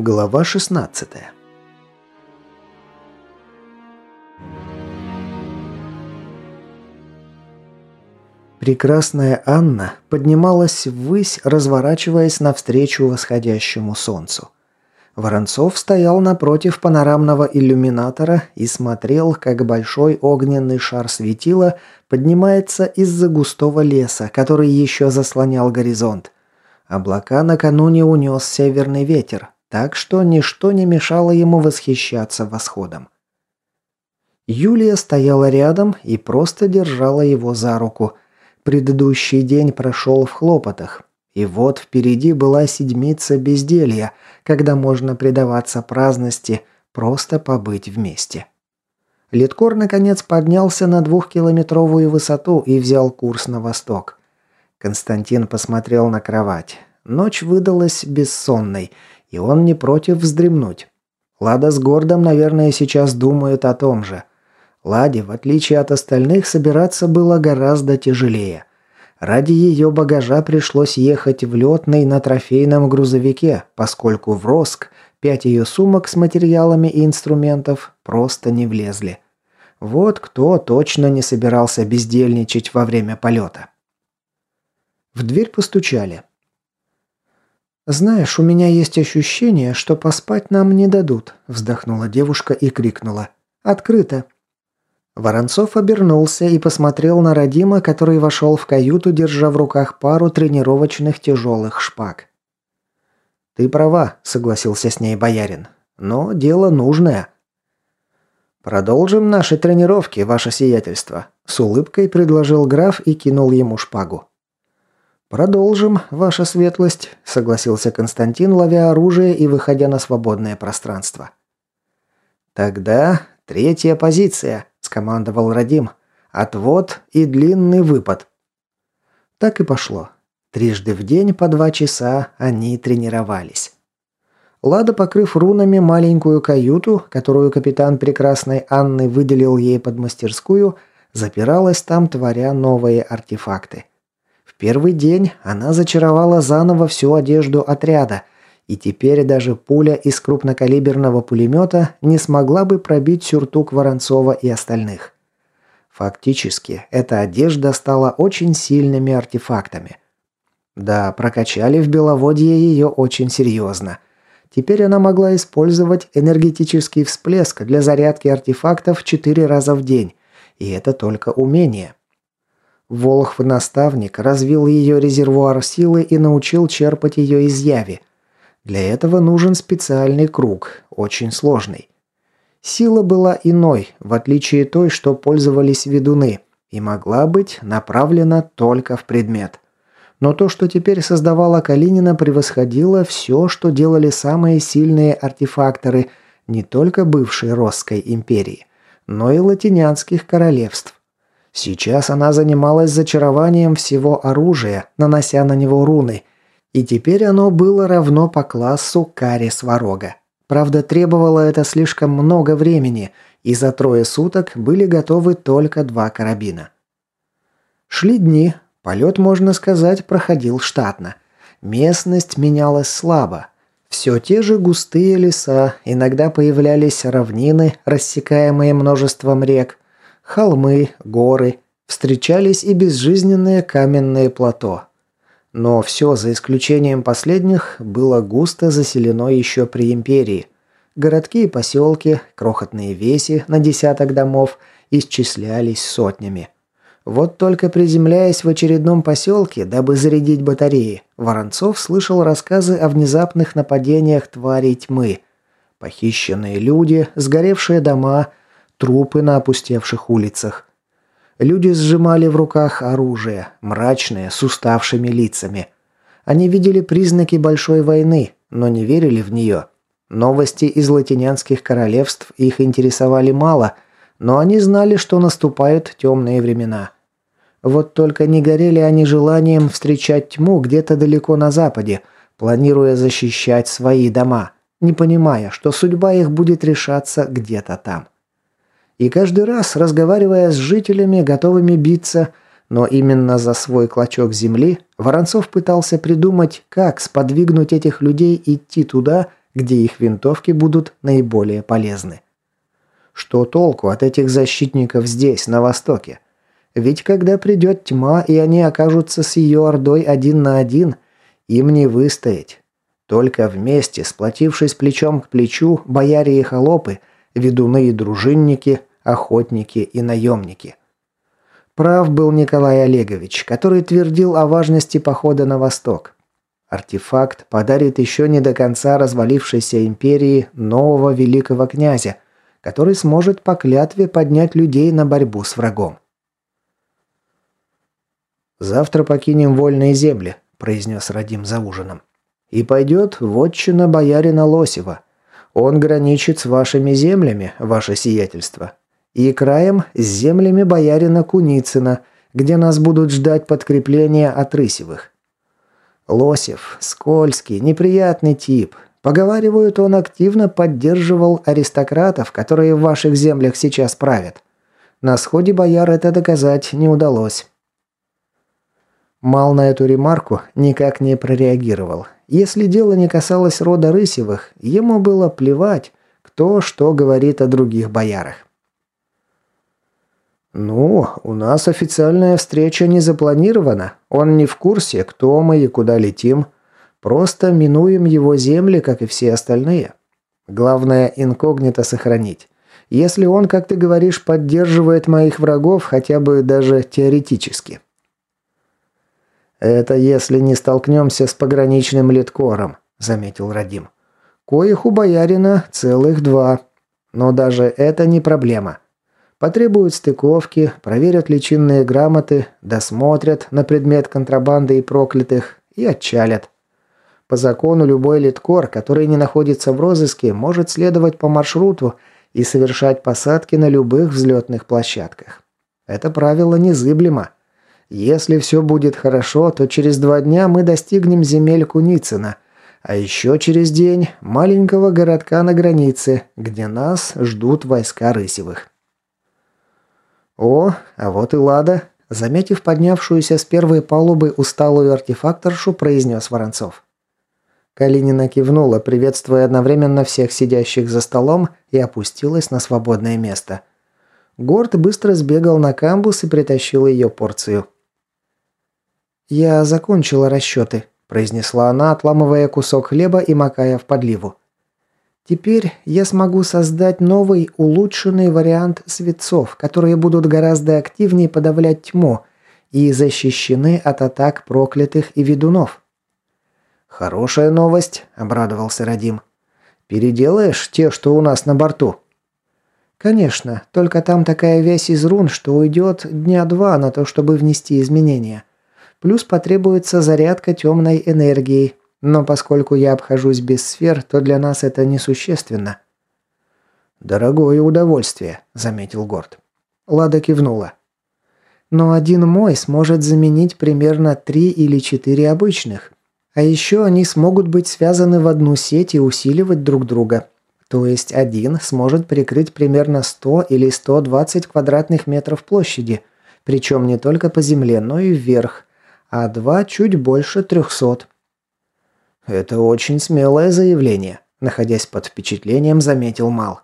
Глава 16 Прекрасная Анна поднималась ввысь, разворачиваясь навстречу восходящему солнцу. Воронцов стоял напротив панорамного иллюминатора и смотрел, как большой огненный шар светила поднимается из-за густого леса, который еще заслонял горизонт. Облака накануне унес северный ветер, так что ничто не мешало ему восхищаться восходом. Юлия стояла рядом и просто держала его за руку. Предыдущий день прошел в хлопотах, и вот впереди была седмица безделья, когда можно предаваться праздности, просто побыть вместе. Литкор наконец поднялся на двухкилометровую высоту и взял курс на восток. Константин посмотрел на кровать. Ночь выдалась бессонной, и он не против вздремнуть. Лада с Гордом, наверное, сейчас думают о том же. Ладе, в отличие от остальных, собираться было гораздо тяжелее. Ради ее багажа пришлось ехать в летный на трофейном грузовике, поскольку в Роск пять ее сумок с материалами и инструментов просто не влезли. Вот кто точно не собирался бездельничать во время полета. В дверь постучали. «Знаешь, у меня есть ощущение, что поспать нам не дадут», вздохнула девушка и крикнула. «Открыто!» Воронцов обернулся и посмотрел на Родима, который вошел в каюту, держа в руках пару тренировочных тяжелых шпаг. «Ты права», — согласился с ней боярин. «Но дело нужное». «Продолжим наши тренировки, ваше сиятельство», — с улыбкой предложил граф и кинул ему шпагу. «Продолжим, ваша светлость», — согласился Константин, ловя оружие и выходя на свободное пространство. «Тогда третья позиция», скомандовал Радим. «Отвод и длинный выпад». Так и пошло. Трижды в день по два часа они тренировались. Лада, покрыв рунами маленькую каюту, которую капитан прекрасной Анны выделил ей под мастерскую, запиралась там, творя новые артефакты. Первый день она зачаровала заново всю одежду отряда – и теперь даже пуля из крупнокалиберного пулемета не смогла бы пробить сюртук Воронцова и остальных. Фактически, эта одежда стала очень сильными артефактами. Да, прокачали в Беловодье ее очень серьезно. Теперь она могла использовать энергетический всплеск для зарядки артефактов 4 раза в день. И это только умение. Волхв-наставник развил ее резервуар силы и научил черпать ее из яви – для этого нужен специальный круг, очень сложный. Сила была иной, в отличие той, что пользовались ведуны, и могла быть направлена только в предмет. Но то, что теперь создавала Калинина, превосходило все, что делали самые сильные артефакторы не только бывшей Росской империи, но и латинянских королевств. Сейчас она занималась зачарованием всего оружия, нанося на него руны – и теперь оно было равно по классу каре сварога. Правда, требовало это слишком много времени, и за трое суток были готовы только два карабина. Шли дни, полет, можно сказать, проходил штатно. Местность менялась слабо. Все те же густые леса, иногда появлялись равнины, рассекаемые множеством рек, холмы, горы, встречались и безжизненные каменные плато, но все, за исключением последних, было густо заселено еще при империи. Городки и поселки, крохотные веси на десяток домов исчислялись сотнями. Вот только приземляясь в очередном поселке, дабы зарядить батареи, Воронцов слышал рассказы о внезапных нападениях тварей тьмы. Похищенные люди, сгоревшие дома, трупы на опустевших улицах. Люди сжимали в руках оружие, мрачные, с уставшими лицами. Они видели признаки большой войны, но не верили в нее. Новости из латинянских королевств их интересовали мало, но они знали, что наступают темные времена. Вот только не горели они желанием встречать тьму где-то далеко на западе, планируя защищать свои дома, не понимая, что судьба их будет решаться где-то там. И каждый раз, разговаривая с жителями, готовыми биться, но именно за свой клочок земли, Воронцов пытался придумать, как сподвигнуть этих людей идти туда, где их винтовки будут наиболее полезны. Что толку от этих защитников здесь, на востоке? Ведь когда придет тьма, и они окажутся с ее ордой один на один, им не выстоять. Только вместе, сплотившись плечом к плечу, бояре и холопы, ведуны и дружинники, охотники и наемники. Прав был Николай Олегович, который твердил о важности похода на восток. Артефакт подарит еще не до конца развалившейся империи нового великого князя, который сможет по клятве поднять людей на борьбу с врагом. «Завтра покинем вольные земли», – произнес Радим за ужином. «И пойдет вотчина боярина Лосева. Он граничит с вашими землями, ваше сиятельство. И краем с землями боярина Куницына, где нас будут ждать подкрепления от Рысевых. Лосев – скользкий, неприятный тип. Поговаривают, он активно поддерживал аристократов, которые в ваших землях сейчас правят. На сходе бояр это доказать не удалось. Мал на эту ремарку никак не прореагировал. Если дело не касалось рода Рысевых, ему было плевать, кто что говорит о других боярах. «Ну, у нас официальная встреча не запланирована. Он не в курсе, кто мы и куда летим. Просто минуем его земли, как и все остальные. Главное, инкогнито сохранить. Если он, как ты говоришь, поддерживает моих врагов, хотя бы даже теоретически». «Это если не столкнемся с пограничным литкором», – заметил Радим. «Коих у боярина целых два. Но даже это не проблема. Потребуют стыковки, проверят личинные грамоты, досмотрят на предмет контрабанды и проклятых и отчалят. По закону любой литкор, который не находится в розыске, может следовать по маршруту и совершать посадки на любых взлетных площадках. Это правило незыблемо. Если все будет хорошо, то через два дня мы достигнем земель Куницына, а еще через день маленького городка на границе, где нас ждут войска Рысевых. О, а вот и Лада, заметив поднявшуюся с первой палубы усталую артефакторшу, произнес Воронцов. Калинина кивнула, приветствуя одновременно всех сидящих за столом, и опустилась на свободное место. Горд быстро сбегал на камбус и притащил ее порцию. «Я закончила расчеты», – произнесла она, отламывая кусок хлеба и макая в подливу. «Теперь я смогу создать новый, улучшенный вариант светцов, которые будут гораздо активнее подавлять тьму и защищены от атак проклятых и ведунов». «Хорошая новость», – обрадовался Радим. «Переделаешь те, что у нас на борту?» «Конечно, только там такая вязь из рун, что уйдет дня два на то, чтобы внести изменения. Плюс потребуется зарядка темной энергией. Но поскольку я обхожусь без сфер, то для нас это несущественно». «Дорогое удовольствие», – заметил Горд. Лада кивнула. «Но один мой сможет заменить примерно три или четыре обычных. А еще они смогут быть связаны в одну сеть и усиливать друг друга. То есть один сможет прикрыть примерно 100 или 120 квадратных метров площади, причем не только по земле, но и вверх, а два чуть больше трехсот. Это очень смелое заявление, находясь под впечатлением, заметил Мал.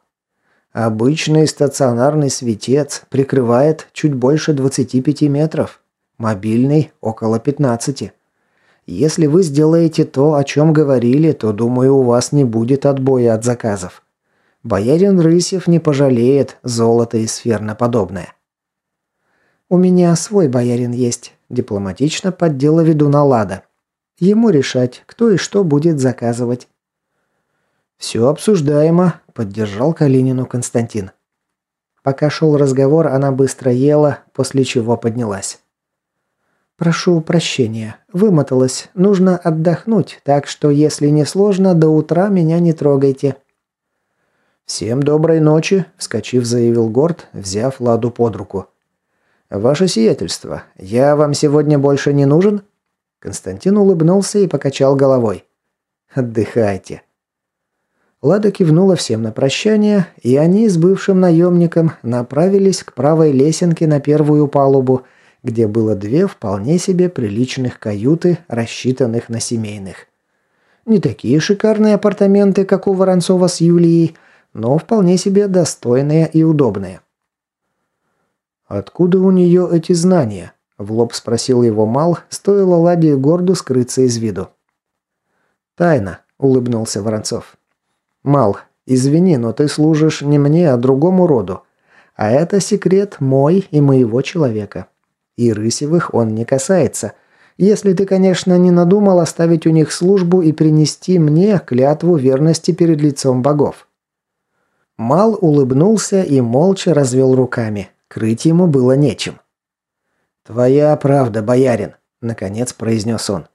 Обычный стационарный светец прикрывает чуть больше 25 метров, мобильный около 15. Если вы сделаете то, о чем говорили, то, думаю, у вас не будет отбоя от заказов. Боярин Рысев не пожалеет золото и сферно-подобное. «У меня свой боярин есть», – дипломатично поддела ведуна Лада. «Ему решать, кто и что будет заказывать». «Все обсуждаемо», – поддержал Калинину Константин. Пока шел разговор, она быстро ела, после чего поднялась. «Прошу прощения. Вымоталась. Нужно отдохнуть, так что, если не сложно, до утра меня не трогайте». «Всем доброй ночи», – вскочив, заявил Горд, взяв Ладу под руку. «Ваше сиятельство, я вам сегодня больше не нужен?» Константин улыбнулся и покачал головой. «Отдыхайте». Лада кивнула всем на прощание, и они с бывшим наемником направились к правой лесенке на первую палубу, где было две вполне себе приличных каюты, рассчитанных на семейных. Не такие шикарные апартаменты, как у Воронцова с Юлией, но вполне себе достойные и удобные. «Откуда у нее эти знания?» – в лоб спросил его Мал, стоило Ладе Горду скрыться из виду. «Тайна», – улыбнулся Воронцов. «Мал, извини, но ты служишь не мне, а другому роду. А это секрет мой и моего человека. И Рысевых он не касается. Если ты, конечно, не надумал оставить у них службу и принести мне клятву верности перед лицом богов». Мал улыбнулся и молча развел руками. Крыть ему было нечем. «Твоя правда, боярин», — наконец произнес он.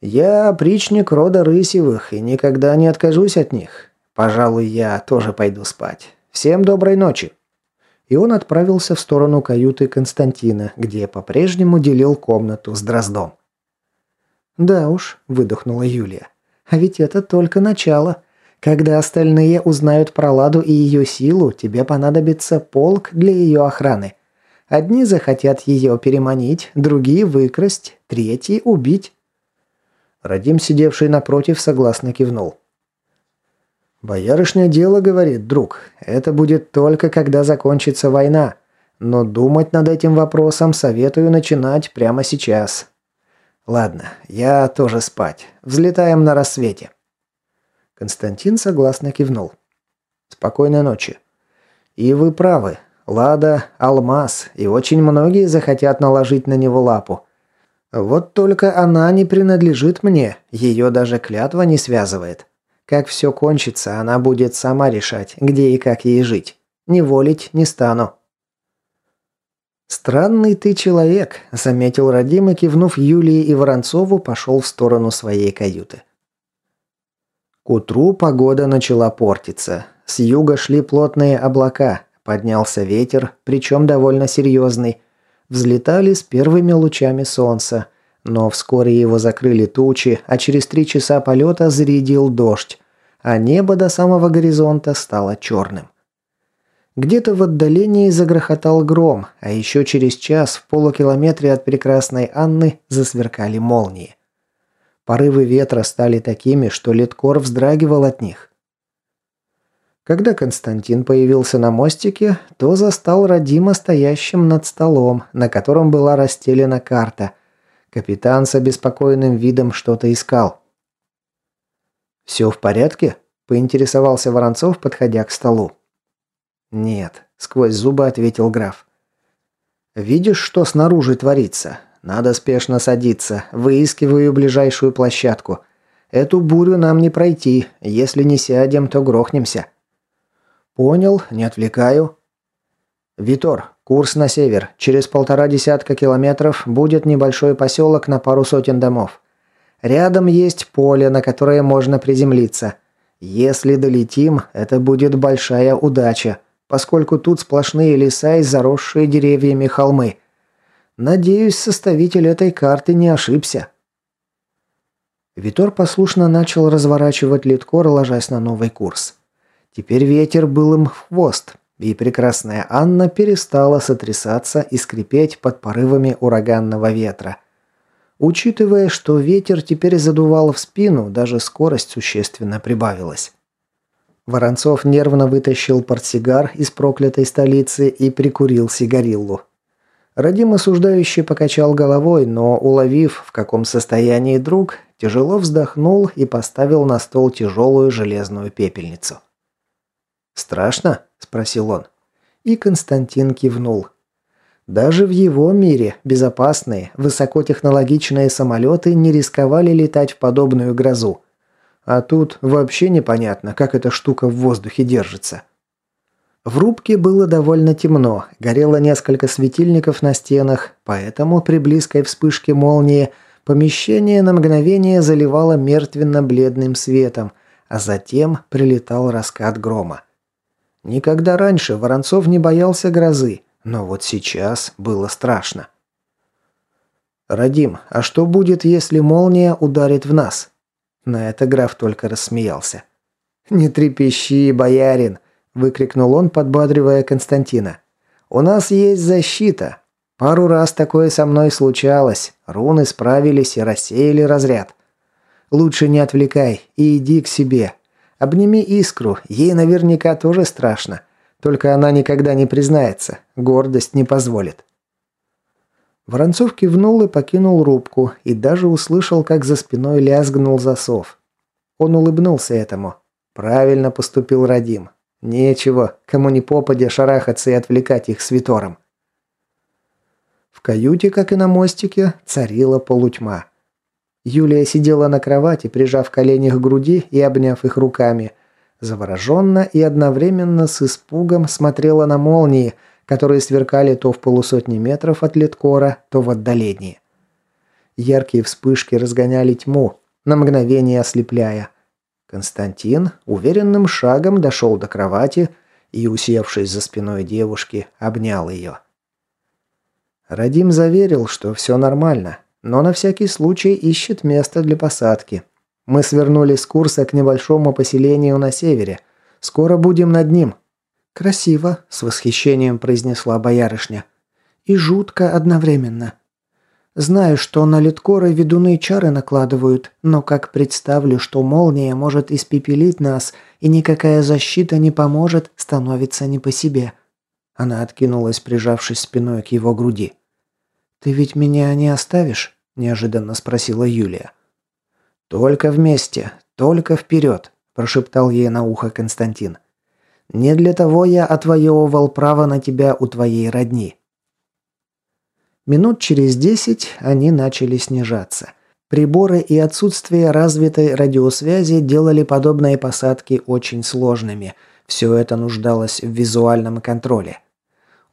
«Я опричник рода Рысевых и никогда не откажусь от них. Пожалуй, я тоже пойду спать. Всем доброй ночи». И он отправился в сторону каюты Константина, где по-прежнему делил комнату с Дроздом. «Да уж», — выдохнула Юлия. «А ведь это только начало. Когда остальные узнают про Ладу и ее силу, тебе понадобится полк для ее охраны. Одни захотят ее переманить, другие выкрасть, третьи убить. Радим, сидевший напротив, согласно кивнул. «Боярышня дело, — говорит друг, — это будет только когда закончится война. Но думать над этим вопросом советую начинать прямо сейчас. Ладно, я тоже спать. Взлетаем на рассвете». Константин согласно кивнул. «Спокойной ночи». «И вы правы. Лада – алмаз, и очень многие захотят наложить на него лапу. Вот только она не принадлежит мне, ее даже клятва не связывает. Как все кончится, она будет сама решать, где и как ей жить. Не волить не стану». «Странный ты человек», – заметил Радим и, кивнув Юлии и Воронцову, пошел в сторону своей каюты. К утру погода начала портиться. С юга шли плотные облака, поднялся ветер, причем довольно серьезный. Взлетали с первыми лучами солнца, но вскоре его закрыли тучи, а через три часа полета зарядил дождь, а небо до самого горизонта стало черным. Где-то в отдалении загрохотал гром, а еще через час в полукилометре от прекрасной Анны засверкали молнии. Порывы ветра стали такими, что Литкор вздрагивал от них. Когда Константин появился на мостике, то застал Радима стоящим над столом, на котором была расстелена карта. Капитан с обеспокоенным видом что-то искал. «Все в порядке?» – поинтересовался Воронцов, подходя к столу. «Нет», – сквозь зубы ответил граф. «Видишь, что снаружи творится? Надо спешно садиться. Выискиваю ближайшую площадку. Эту бурю нам не пройти. Если не сядем, то грохнемся. Понял, не отвлекаю. Витор, курс на север. Через полтора десятка километров будет небольшой поселок на пару сотен домов. Рядом есть поле, на которое можно приземлиться. Если долетим, это будет большая удача, поскольку тут сплошные леса и заросшие деревьями холмы. Надеюсь, составитель этой карты не ошибся. Витор послушно начал разворачивать литкор, ложась на новый курс. Теперь ветер был им в хвост, и прекрасная Анна перестала сотрясаться и скрипеть под порывами ураганного ветра. Учитывая, что ветер теперь задувал в спину, даже скорость существенно прибавилась. Воронцов нервно вытащил портсигар из проклятой столицы и прикурил сигариллу. Радим осуждающий покачал головой, но, уловив, в каком состоянии друг, тяжело вздохнул и поставил на стол тяжелую железную пепельницу. «Страшно?» – спросил он. И Константин кивнул. Даже в его мире безопасные, высокотехнологичные самолеты не рисковали летать в подобную грозу. А тут вообще непонятно, как эта штука в воздухе держится. В рубке было довольно темно, горело несколько светильников на стенах, поэтому при близкой вспышке молнии помещение на мгновение заливало мертвенно-бледным светом, а затем прилетал раскат грома. Никогда раньше Воронцов не боялся грозы, но вот сейчас было страшно. «Радим, а что будет, если молния ударит в нас?» На это граф только рассмеялся. «Не трепещи, боярин. – выкрикнул он, подбадривая Константина. «У нас есть защита. Пару раз такое со мной случалось. Руны справились и рассеяли разряд. Лучше не отвлекай и иди к себе. Обними искру, ей наверняка тоже страшно. Только она никогда не признается, гордость не позволит». Воронцов кивнул и покинул рубку, и даже услышал, как за спиной лязгнул засов. Он улыбнулся этому. Правильно поступил Радим. Нечего, кому ни попадя, шарахаться и отвлекать их с Витором. В каюте, как и на мостике, царила полутьма. Юлия сидела на кровати, прижав колени к груди и обняв их руками. Завороженно и одновременно с испугом смотрела на молнии, которые сверкали то в полусотни метров от леткора, то в отдалении. Яркие вспышки разгоняли тьму, на мгновение ослепляя. Константин уверенным шагом дошел до кровати и, усевшись за спиной девушки, обнял ее. Радим заверил, что все нормально, но на всякий случай ищет место для посадки. Мы свернули с курса к небольшому поселению на севере. Скоро будем над ним. Красиво, с восхищением произнесла боярышня. И жутко одновременно. Знаю, что на литкоры ведуны чары накладывают, но как представлю, что молния может испепелить нас, и никакая защита не поможет, становится не по себе». Она откинулась, прижавшись спиной к его груди. «Ты ведь меня не оставишь?» – неожиданно спросила Юлия. «Только вместе, только вперед», – прошептал ей на ухо Константин. «Не для того я отвоевывал право на тебя у твоей родни. Минут через десять они начали снижаться. Приборы и отсутствие развитой радиосвязи делали подобные посадки очень сложными. Все это нуждалось в визуальном контроле.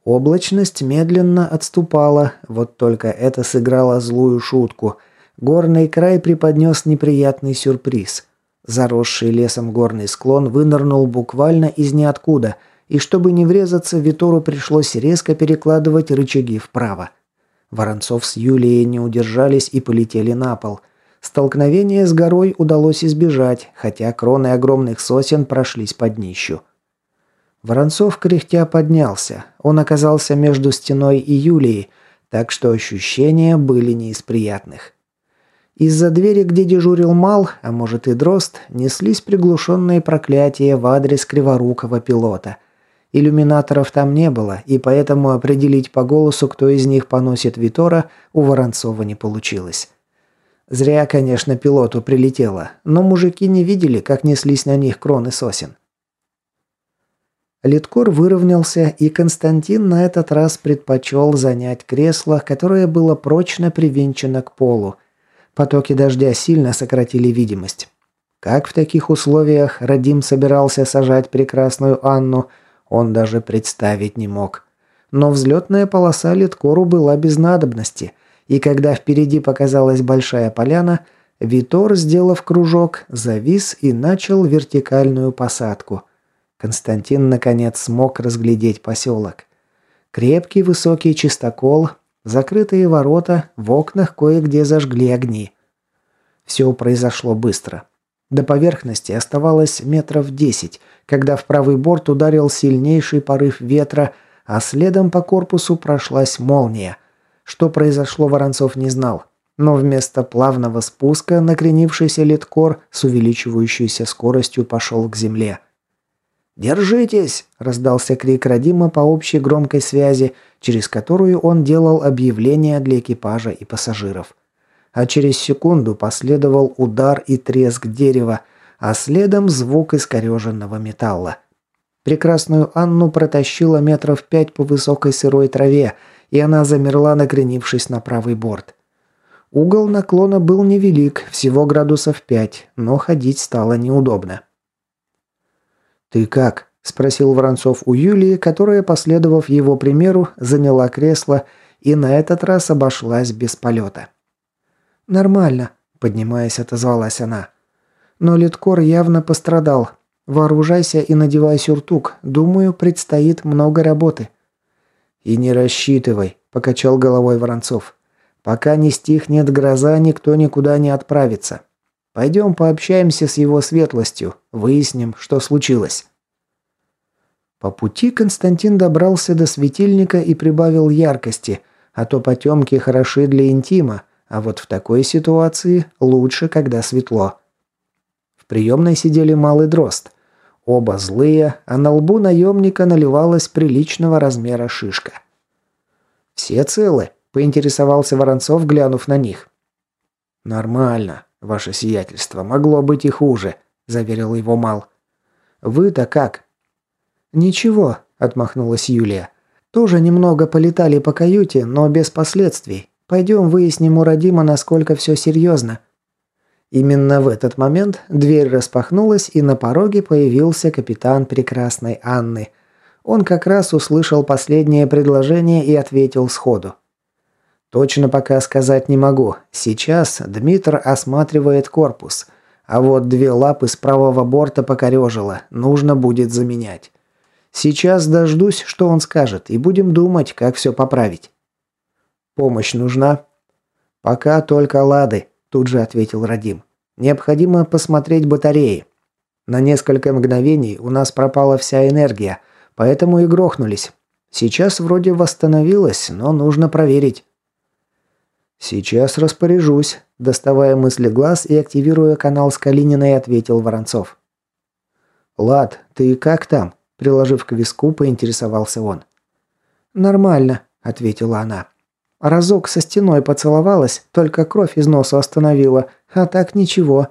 Облачность медленно отступала, вот только это сыграло злую шутку. Горный край преподнес неприятный сюрприз. Заросший лесом горный склон вынырнул буквально из ниоткуда, и чтобы не врезаться, Витору пришлось резко перекладывать рычаги вправо. Воронцов с Юлией не удержались и полетели на пол. Столкновение с горой удалось избежать, хотя кроны огромных сосен прошлись под днищу. Воронцов кряхтя поднялся. Он оказался между стеной и Юлией, так что ощущения были не из приятных. Из-за двери, где дежурил Мал, а может и Дрозд, неслись приглушенные проклятия в адрес криворукого пилота – Иллюминаторов там не было, и поэтому определить по голосу, кто из них поносит Витора, у Воронцова не получилось. Зря, конечно, пилоту прилетело, но мужики не видели, как неслись на них кроны сосен. Литкор выровнялся, и Константин на этот раз предпочел занять кресло, которое было прочно привинчено к полу. Потоки дождя сильно сократили видимость. Как в таких условиях Радим собирался сажать прекрасную Анну – он даже представить не мог. Но взлетная полоса Литкору была без надобности, и когда впереди показалась большая поляна, Витор, сделав кружок, завис и начал вертикальную посадку. Константин, наконец, смог разглядеть поселок. Крепкий высокий чистокол, закрытые ворота, в окнах кое-где зажгли огни. Все произошло быстро. До поверхности оставалось метров десять, когда в правый борт ударил сильнейший порыв ветра, а следом по корпусу прошлась молния. Что произошло, Воронцов не знал. Но вместо плавного спуска накренившийся литкор с увеличивающейся скоростью пошел к земле. «Держитесь!» – раздался крик Радима по общей громкой связи, через которую он делал объявления для экипажа и пассажиров а через секунду последовал удар и треск дерева, а следом звук искореженного металла. Прекрасную Анну протащила метров пять по высокой сырой траве, и она замерла, накренившись на правый борт. Угол наклона был невелик, всего градусов пять, но ходить стало неудобно. «Ты как?» – спросил Воронцов у Юлии, которая, последовав его примеру, заняла кресло и на этот раз обошлась без полета. «Нормально», – поднимаясь, отозвалась она. «Но Литкор явно пострадал. Вооружайся и надевай сюртук. Думаю, предстоит много работы». «И не рассчитывай», – покачал головой Воронцов. «Пока не стихнет гроза, никто никуда не отправится. Пойдем пообщаемся с его светлостью, выясним, что случилось». По пути Константин добрался до светильника и прибавил яркости, а то потемки хороши для интима, А вот в такой ситуации лучше, когда светло. В приемной сидели малый дрозд. Оба злые, а на лбу наемника наливалась приличного размера шишка. «Все целы?» – поинтересовался Воронцов, глянув на них. «Нормально, ваше сиятельство. Могло быть и хуже», – заверил его Мал. «Вы-то как?» «Ничего», – отмахнулась Юлия. «Тоже немного полетали по каюте, но без последствий. Пойдем выясним у Родима, насколько все серьезно». Именно в этот момент дверь распахнулась, и на пороге появился капитан прекрасной Анны. Он как раз услышал последнее предложение и ответил сходу. «Точно пока сказать не могу. Сейчас Дмитр осматривает корпус. А вот две лапы с правого борта покорежило. Нужно будет заменять. Сейчас дождусь, что он скажет, и будем думать, как все поправить». «Помощь нужна?» «Пока только лады», – тут же ответил Радим. «Необходимо посмотреть батареи. На несколько мгновений у нас пропала вся энергия, поэтому и грохнулись. Сейчас вроде восстановилась, но нужно проверить». «Сейчас распоряжусь», – доставая мысли глаз и активируя канал с Калининой, ответил Воронцов. «Лад, ты как там?» Приложив к виску, поинтересовался он. «Нормально», – ответила она. Разок со стеной поцеловалась, только кровь из носа остановила, а так ничего.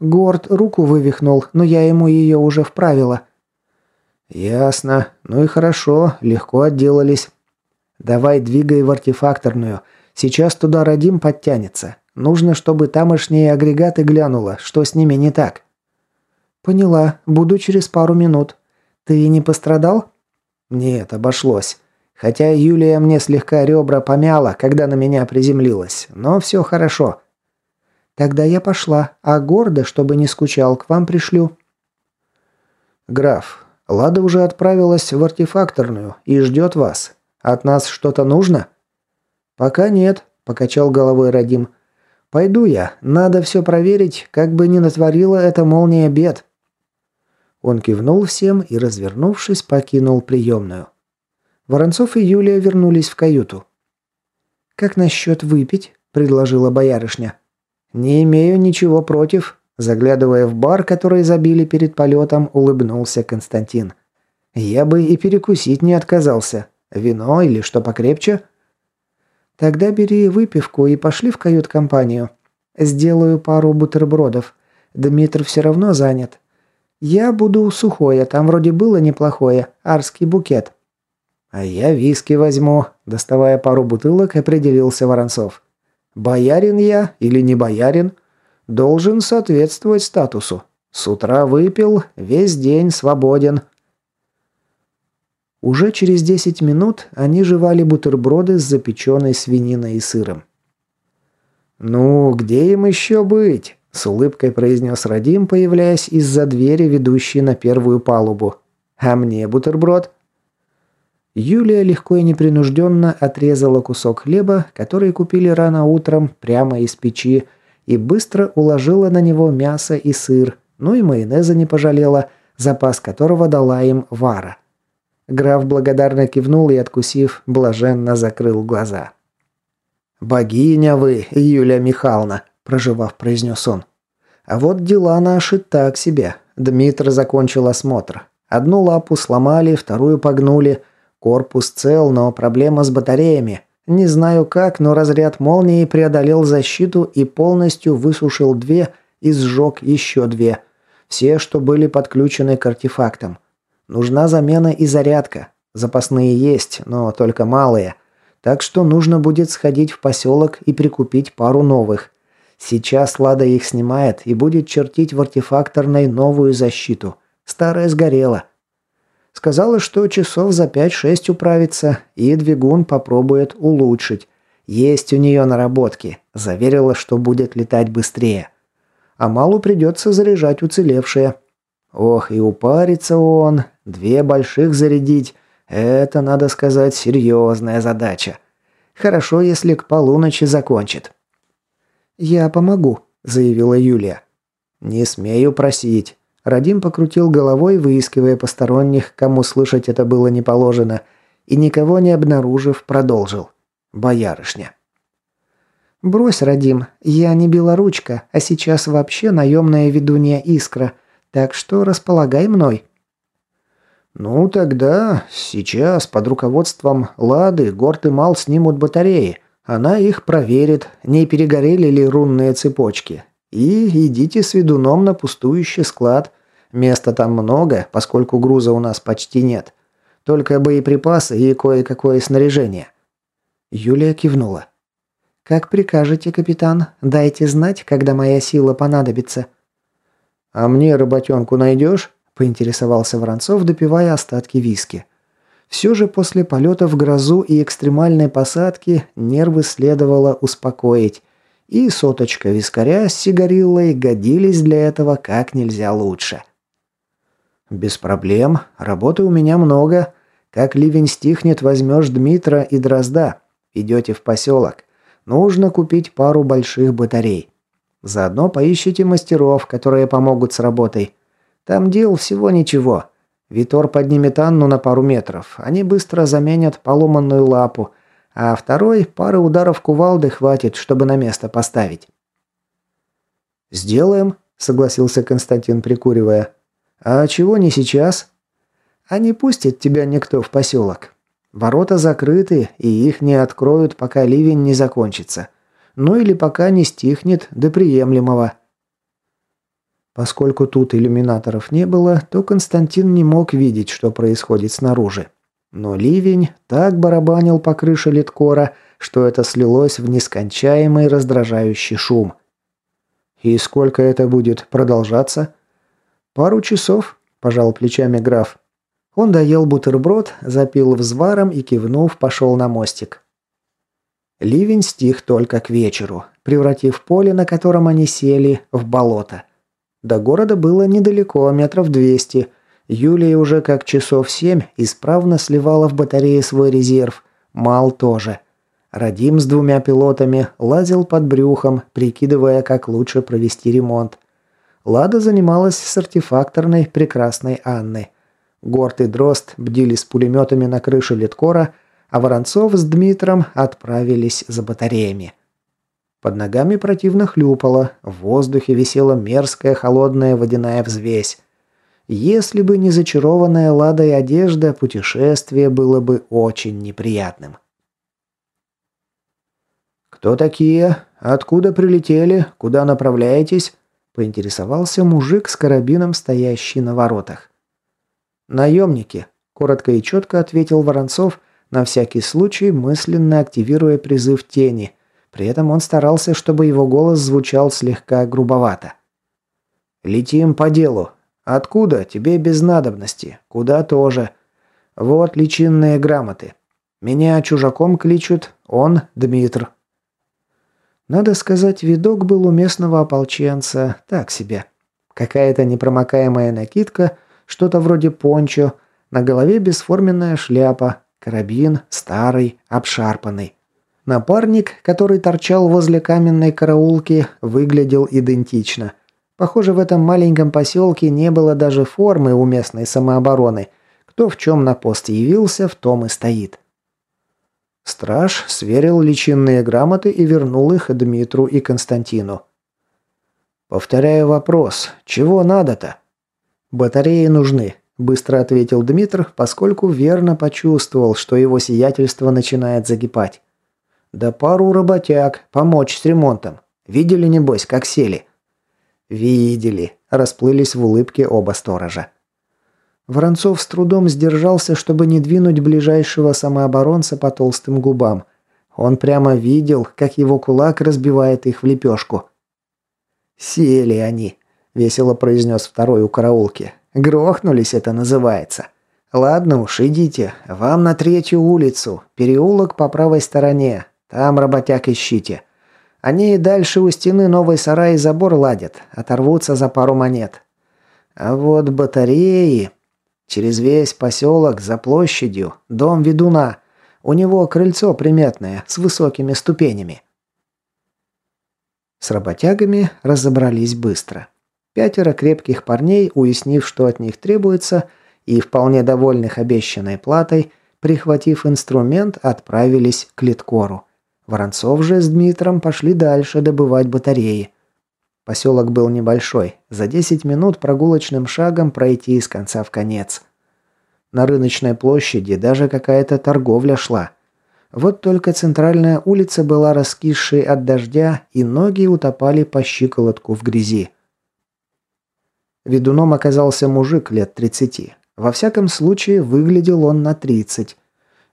Горд руку вывихнул, но я ему ее уже вправила. «Ясно. Ну и хорошо, легко отделались. Давай двигай в артефакторную. Сейчас туда Радим подтянется. Нужно, чтобы тамошние агрегаты глянуло, что с ними не так». «Поняла. Буду через пару минут». «Ты не пострадал?» «Нет, обошлось. Хотя Юлия мне слегка ребра помяла, когда на меня приземлилась, но все хорошо». «Тогда я пошла, а гордо, чтобы не скучал, к вам пришлю». «Граф, Лада уже отправилась в артефакторную и ждет вас. От нас что-то нужно?» «Пока нет», – покачал головой Радим. «Пойду я. Надо все проверить, как бы ни натворила эта молния бед». Он кивнул всем и, развернувшись, покинул приемную. Воронцов и Юлия вернулись в каюту. «Как насчет выпить?» – предложила боярышня. «Не имею ничего против», – заглядывая в бар, который забили перед полетом, улыбнулся Константин. «Я бы и перекусить не отказался. Вино или что покрепче?» «Тогда бери выпивку и пошли в кают-компанию. Сделаю пару бутербродов. Дмитр все равно занят. «Я буду сухое, там вроде было неплохое, арский букет». «А я виски возьму», – доставая пару бутылок, определился Воронцов. «Боярин я или не боярин? Должен соответствовать статусу. С утра выпил, весь день свободен». Уже через 10 минут они жевали бутерброды с запеченной свининой и сыром. «Ну, где им еще быть?» С улыбкой произнес Радим, появляясь из-за двери, ведущей на первую палубу. «А мне бутерброд?» Юлия легко и непринужденно отрезала кусок хлеба, который купили рано утром прямо из печи, и быстро уложила на него мясо и сыр, ну и майонеза не пожалела, запас которого дала им Вара. Граф благодарно кивнул и, откусив, блаженно закрыл глаза. «Богиня вы, Юлия Михайловна!» проживав, произнес он. А вот дела наши так себе. Дмитр закончил осмотр. Одну лапу сломали, вторую погнули. Корпус цел, но проблема с батареями. Не знаю как, но разряд молнии преодолел защиту и полностью высушил две и сжег еще две. Все, что были подключены к артефактам. Нужна замена и зарядка. Запасные есть, но только малые. Так что нужно будет сходить в поселок и прикупить пару новых. Сейчас Лада их снимает и будет чертить в артефакторной новую защиту. Старая сгорела. Сказала, что часов за 5-6 управится, и двигун попробует улучшить. Есть у нее наработки. Заверила, что будет летать быстрее. А Малу придется заряжать уцелевшие. Ох, и упарится он. Две больших зарядить. Это, надо сказать, серьезная задача. Хорошо, если к полуночи закончит. «Я помогу», – заявила Юлия. «Не смею просить». Радим покрутил головой, выискивая посторонних, кому слышать это было не положено, и никого не обнаружив, продолжил. «Боярышня». «Брось, Радим, я не белоручка, а сейчас вообще наемная ведунья Искра, так что располагай мной». «Ну тогда сейчас под руководством Лады Горд и Мал снимут батареи. Она их проверит, не перегорели ли рунные цепочки. И идите с ведуном на пустующий склад. Места там много, поскольку груза у нас почти нет. Только боеприпасы и кое-какое снаряжение». Юлия кивнула. «Как прикажете, капитан. Дайте знать, когда моя сила понадобится». «А мне работенку найдешь?» – поинтересовался Воронцов, допивая остатки виски. Все же после полета в грозу и экстремальной посадки нервы следовало успокоить, и соточка вискаря с сигариллой годились для этого как нельзя лучше. «Без проблем. Работы у меня много. Как ливень стихнет, возьмешь Дмитра и Дрозда. Идете в поселок. Нужно купить пару больших батарей. Заодно поищите мастеров, которые помогут с работой. Там дел всего ничего. Витор поднимет Анну на пару метров. Они быстро заменят поломанную лапу, а второй пары ударов кувалды хватит, чтобы на место поставить. «Сделаем», — согласился Константин, прикуривая. «А чего не сейчас?» «А не пустит тебя никто в поселок. Ворота закрыты, и их не откроют, пока ливень не закончится. Ну или пока не стихнет до приемлемого. Поскольку тут иллюминаторов не было, то Константин не мог видеть, что происходит снаружи. Но ливень так барабанил по крыше литкора, что это слилось в нескончаемый раздражающий шум. «И сколько это будет продолжаться?» «Пару часов», – пожал плечами граф. Он доел бутерброд, запил взваром и, кивнув, пошел на мостик. Ливень стих только к вечеру, превратив поле, на котором они сели, в болото. До города было недалеко, метров двести. Юлия уже как часов семь исправно сливала в батарее свой резерв. Мал тоже. Радим с двумя пилотами лазил под брюхом, прикидывая, как лучше провести ремонт. Лада занималась с артефакторной прекрасной Анной. Горд и Дрозд бдили с пулеметами на крыше литкора, а Воронцов с Дмитром отправились за батареями. Под ногами противно хлюпало, в воздухе висела мерзкая холодная водяная взвесь. Если бы не зачарованная ладой одежда, путешествие было бы очень неприятным. «Кто такие? Откуда прилетели? Куда направляетесь?» – поинтересовался мужик с карабином, стоящий на воротах. «Наемники», – коротко и четко ответил Воронцов, на всякий случай мысленно активируя призыв тени. При этом он старался, чтобы его голос звучал слегка грубовато. «Летим по делу. Откуда? Тебе без надобности. Куда тоже. Вот личинные грамоты. Меня чужаком кличут, он Дмитр». Надо сказать, видок был у местного ополченца так себе. Какая-то непромокаемая накидка – что-то вроде пончо, на голове бесформенная шляпа, карабин старый, обшарпанный. Напарник, который торчал возле каменной караулки, выглядел идентично. Похоже, в этом маленьком поселке не было даже формы у местной самообороны. Кто в чем на пост явился, в том и стоит. Страж сверил личинные грамоты и вернул их Дмитру и Константину. «Повторяю вопрос. Чего надо-то?» «Батареи нужны», – быстро ответил Дмитр, поскольку верно почувствовал, что его сиятельство начинает загибать. «Да пару работяг, помочь с ремонтом. Видели, небось, как сели?» «Видели», – расплылись в улыбке оба сторожа. Воронцов с трудом сдержался, чтобы не двинуть ближайшего самооборонца по толстым губам. Он прямо видел, как его кулак разбивает их в лепешку. «Сели они», – весело произнес второй у караулки. «Грохнулись это называется. Ладно уж, идите. Вам на третью улицу. Переулок по правой стороне. Там работяг ищите. Они и дальше у стены новый сарай и забор ладят. Оторвутся за пару монет. А вот батареи... Через весь поселок, за площадью, дом ведуна. У него крыльцо приметное, с высокими ступенями». С работягами разобрались быстро. Пятеро крепких парней, уяснив, что от них требуется, и вполне довольных обещанной платой, прихватив инструмент, отправились к Литкору. Воронцов же с Дмитром пошли дальше добывать батареи. Поселок был небольшой, за 10 минут прогулочным шагом пройти из конца в конец. На рыночной площади даже какая-то торговля шла. Вот только центральная улица была раскисшей от дождя, и ноги утопали по щиколотку в грязи. Ведуном оказался мужик лет 30. Во всяком случае, выглядел он на 30.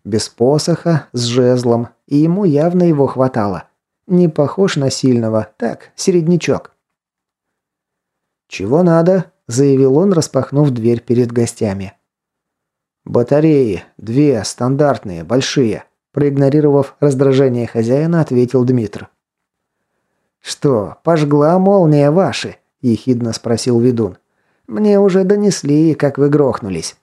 Без посоха, с жезлом, и ему явно его хватало. Не похож на сильного, так, середнячок. «Чего надо?» – заявил он, распахнув дверь перед гостями. «Батареи. Две, стандартные, большие», – проигнорировав раздражение хозяина, ответил Дмитр. «Что, пожгла молния ваши?» – ехидно спросил ведун. «Мне уже донесли, как вы грохнулись».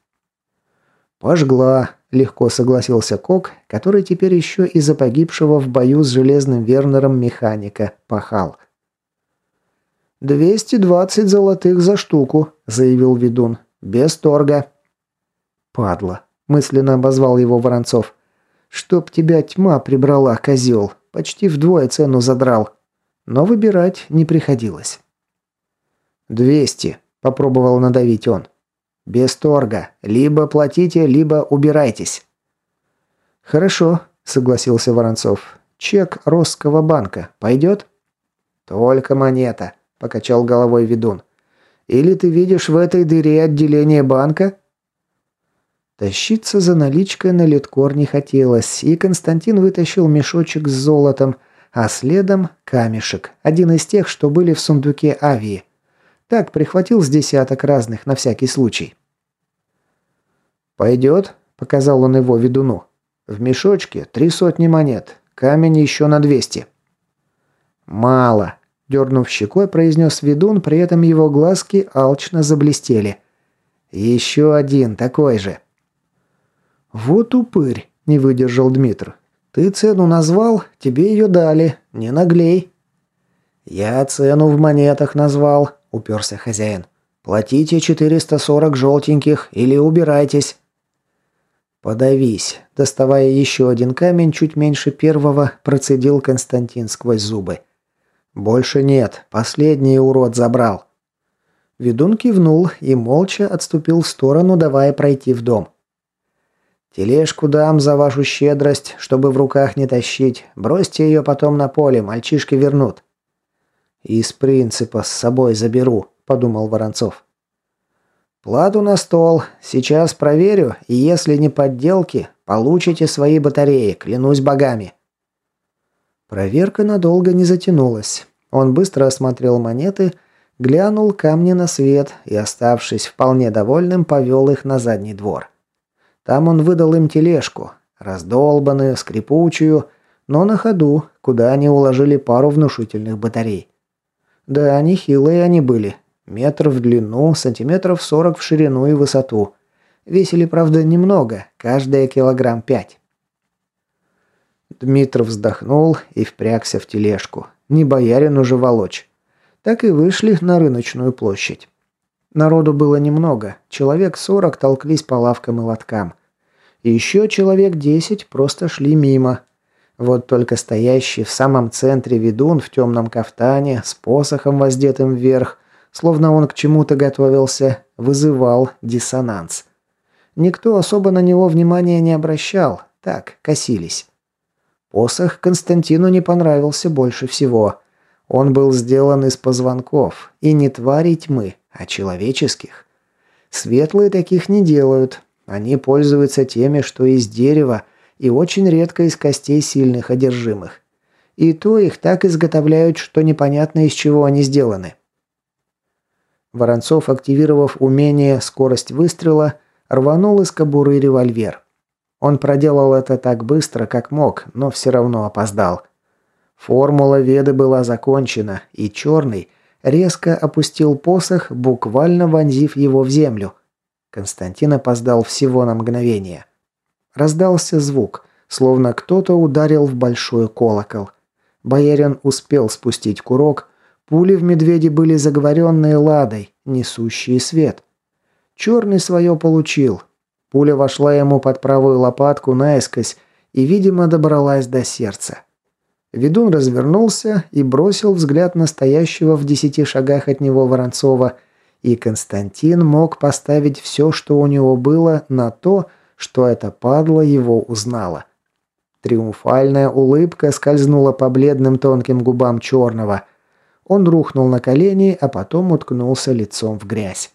«Пожгла», – легко согласился Кок, который теперь еще из-за погибшего в бою с Железным Вернером механика пахал. «Двести двадцать золотых за штуку», – заявил ведун. «Без торга». «Падла», – мысленно обозвал его Воронцов. «Чтоб тебя тьма прибрала, козел. Почти вдвое цену задрал». Но выбирать не приходилось. «Двести», – попробовал надавить он. «Без торга. Либо платите, либо убирайтесь». «Хорошо», – согласился Воронцов. «Чек Росского банка пойдет?» «Только монета», – покачал головой ведун. «Или ты видишь в этой дыре отделение банка?» Тащиться за наличкой на литкор не хотелось, и Константин вытащил мешочек с золотом, а следом камешек, один из тех, что были в сундуке авии. Так, прихватил с десяток разных на всякий случай. «Пойдет?» – показал он его ведуну. «В мешочке три сотни монет, камень еще на двести». «Мало», Дернув щекой, произнес ведун, при этом его глазки алчно заблестели. «Еще один такой же». «Вот упырь», – не выдержал Дмитр. «Ты цену назвал, тебе ее дали. Не наглей». «Я цену в монетах назвал», – уперся хозяин. «Платите 440 желтеньких или убирайтесь». «Подавись», – доставая еще один камень, чуть меньше первого, процедил Константин сквозь зубы. «Больше нет. Последний урод забрал». Ведун кивнул и молча отступил в сторону, давая пройти в дом. «Тележку дам за вашу щедрость, чтобы в руках не тащить. Бросьте ее потом на поле, мальчишки вернут». «Из принципа с собой заберу», – подумал Воронцов. «Плату на стол. Сейчас проверю, и если не подделки, получите свои батареи, клянусь богами». Проверка надолго не затянулась. Он быстро осмотрел монеты, глянул камни на свет и, оставшись вполне довольным, повел их на задний двор. Там он выдал им тележку, раздолбанную, скрипучую, но на ходу, куда они уложили пару внушительных батарей. Да, нехилые они были. Метр в длину, сантиметров сорок в ширину и высоту. Весили, правда, немного, каждая килограмм пять. Дмитров вздохнул и впрягся в тележку. Не боярин уже волочь. Так и вышли на рыночную площадь. Народу было немного. Человек сорок толклись по лавкам и лоткам. И еще человек десять просто шли мимо. Вот только стоящий в самом центре ведун в темном кафтане, с посохом воздетым вверх, словно он к чему-то готовился, вызывал диссонанс. Никто особо на него внимания не обращал, так, косились. Посох Константину не понравился больше всего. Он был сделан из позвонков, и не тварей тьмы, а человеческих. Светлые таких не делают. Они пользуются теми, что из дерева, и очень редко из костей сильных одержимых. И то их так изготовляют, что непонятно из чего они сделаны. Воронцов, активировав умение «скорость выстрела», рванул из кобуры револьвер. Он проделал это так быстро, как мог, но все равно опоздал. Формула Веды была закончена, и Черный резко опустил посох, буквально вонзив его в землю. Константин опоздал всего на мгновение. Раздался звук, словно кто-то ударил в большой колокол. Боярин успел спустить курок, пули в медведе были заговоренные ладой, несущие свет. Черный свое получил, Пуля вошла ему под правую лопатку наискось и, видимо, добралась до сердца. Ведун развернулся и бросил взгляд настоящего в десяти шагах от него Воронцова, и Константин мог поставить все, что у него было, на то, что эта падла его узнала. Триумфальная улыбка скользнула по бледным тонким губам черного. Он рухнул на колени, а потом уткнулся лицом в грязь.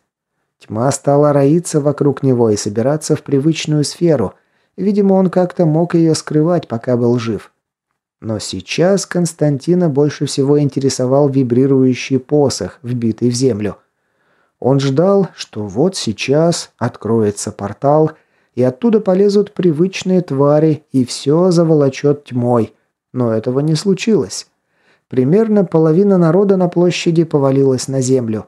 Тьма стала роиться вокруг него и собираться в привычную сферу. Видимо, он как-то мог ее скрывать, пока был жив. Но сейчас Константина больше всего интересовал вибрирующий посох, вбитый в землю. Он ждал, что вот сейчас откроется портал – и оттуда полезут привычные твари, и все заволочет тьмой. Но этого не случилось. Примерно половина народа на площади повалилась на землю.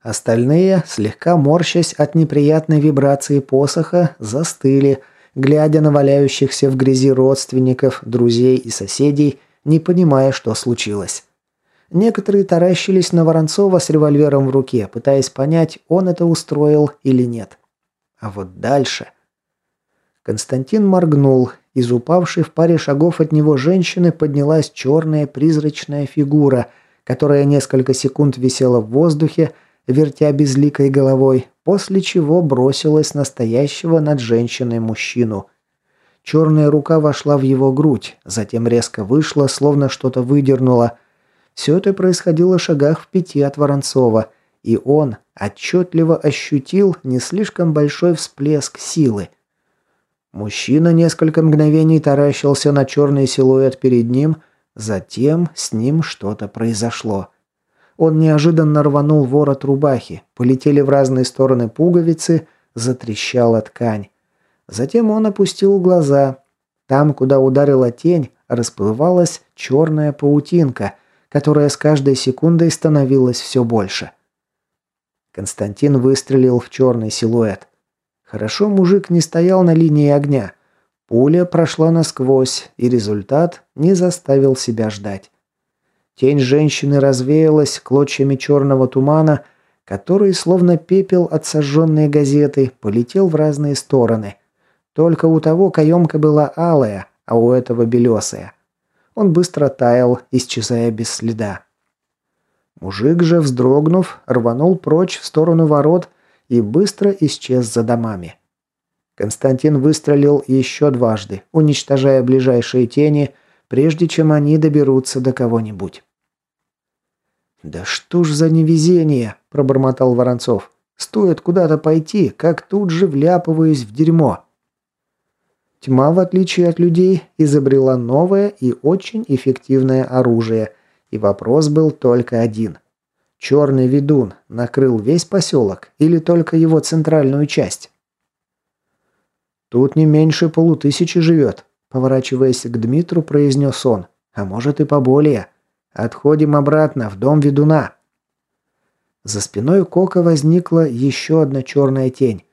Остальные, слегка морщась от неприятной вибрации посоха, застыли, глядя на валяющихся в грязи родственников, друзей и соседей, не понимая, что случилось. Некоторые таращились на Воронцова с револьвером в руке, пытаясь понять, он это устроил или нет. А вот дальше... Константин моргнул. Из упавшей в паре шагов от него женщины поднялась черная призрачная фигура, которая несколько секунд висела в воздухе, вертя безликой головой, после чего бросилась настоящего над женщиной мужчину. Черная рука вошла в его грудь, затем резко вышла, словно что-то выдернула. Все это происходило в шагах в пяти от Воронцова, и он отчетливо ощутил не слишком большой всплеск силы – Мужчина несколько мгновений таращился на черный силуэт перед ним, затем с ним что-то произошло. Он неожиданно рванул ворот рубахи, полетели в разные стороны пуговицы, затрещала ткань. Затем он опустил глаза. Там, куда ударила тень, расплывалась черная паутинка, которая с каждой секундой становилась все больше. Константин выстрелил в черный силуэт. Хорошо мужик не стоял на линии огня. Пуля прошла насквозь, и результат не заставил себя ждать. Тень женщины развеялась клочьями черного тумана, который, словно пепел от сожженной газеты, полетел в разные стороны. Только у того каемка была алая, а у этого белесая. Он быстро таял, исчезая без следа. Мужик же, вздрогнув, рванул прочь в сторону ворот, и быстро исчез за домами. Константин выстрелил еще дважды, уничтожая ближайшие тени, прежде чем они доберутся до кого-нибудь. «Да что ж за невезение!» – пробормотал Воронцов. «Стоит куда-то пойти, как тут же вляпываюсь в дерьмо». Тьма, в отличие от людей, изобрела новое и очень эффективное оружие, и вопрос был только один – Черный ведун накрыл весь поселок или только его центральную часть? Тут не меньше полутысячи живет, поворачиваясь к Дмитру, произнес он. А может и поболее. Отходим обратно в дом ведуна. За спиной Кока возникла еще одна черная тень.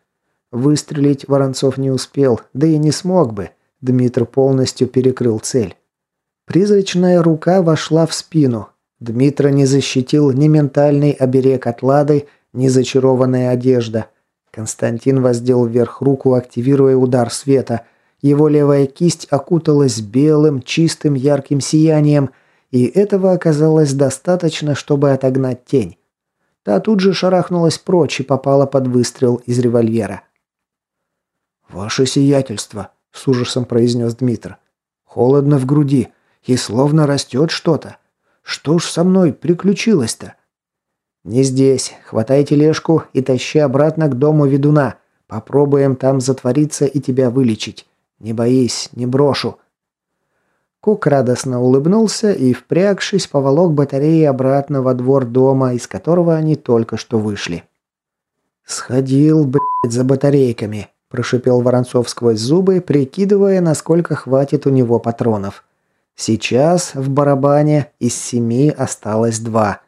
Выстрелить Воронцов не успел, да и не смог бы. Дмитр полностью перекрыл цель. Призрачная рука вошла в спину, Дмитра не защитил ни ментальный оберег от Лады, ни зачарованная одежда. Константин воздел вверх руку, активируя удар света. Его левая кисть окуталась белым, чистым, ярким сиянием, и этого оказалось достаточно, чтобы отогнать тень. Та тут же шарахнулась прочь и попала под выстрел из револьвера. «Ваше сиятельство», — с ужасом произнес Дмитр. «Холодно в груди, и словно растет что-то. Что ж со мной приключилось-то? Не здесь. Хватай тележку и тащи обратно к дому ведуна. Попробуем там затвориться и тебя вылечить. Не боись, не брошу. Кук радостно улыбнулся и, впрягшись, поволок батареи обратно во двор дома, из которого они только что вышли. «Сходил, блядь, за батарейками», – прошипел Воронцов сквозь зубы, прикидывая, насколько хватит у него патронов. Сейчас в барабане из семи осталось два.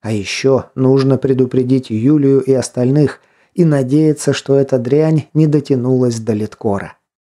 А еще нужно предупредить Юлию и остальных и надеяться, что эта дрянь не дотянулась до Литкора.